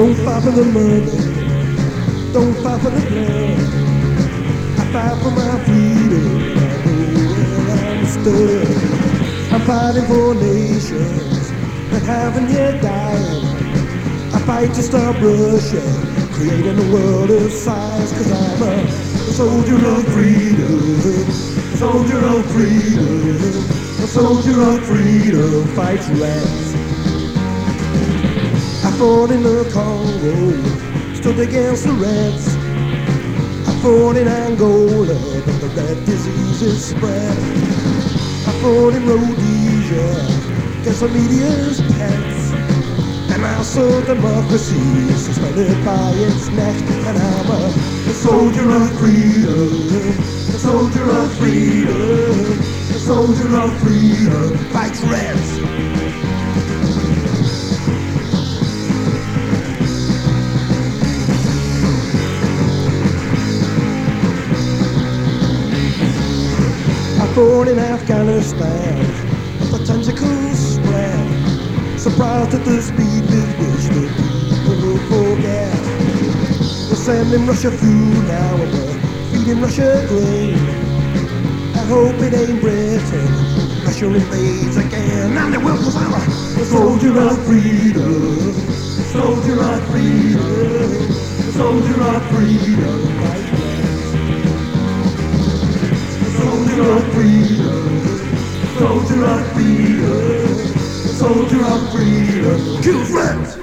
Don't fight for the money, don't fight for the blood. I fight for my freedom, I know where I'm stood. I'm fighting for nations that haven't yet died. I fight to stop Russia, creating a world of size, cause I'm a soldier of freedom, soldier of freedom, a soldier of freedom fights rats. Fought in the Congo, stood against the rats. I fought in Angola, but the rat disease is spread. I fought in Rhodesia, against the media's pets. And I saw democracy suspended by its neck. And I'm a, a soldier of freedom, a soldier of freedom, a soldier of freedom, fights rats. Fought in Afghanistan, the tentacles spread. Surprised at the speed with which the people forget. We're sending Russia food now and we're feeding Russia grain. I hope it ain't Britain. Russia invades again and it will cause a soldier of freedom. Soldier of freedom. Soldier of freedom. Of freedom. Soldier of freedom. Soldier of freedom. Kill friends.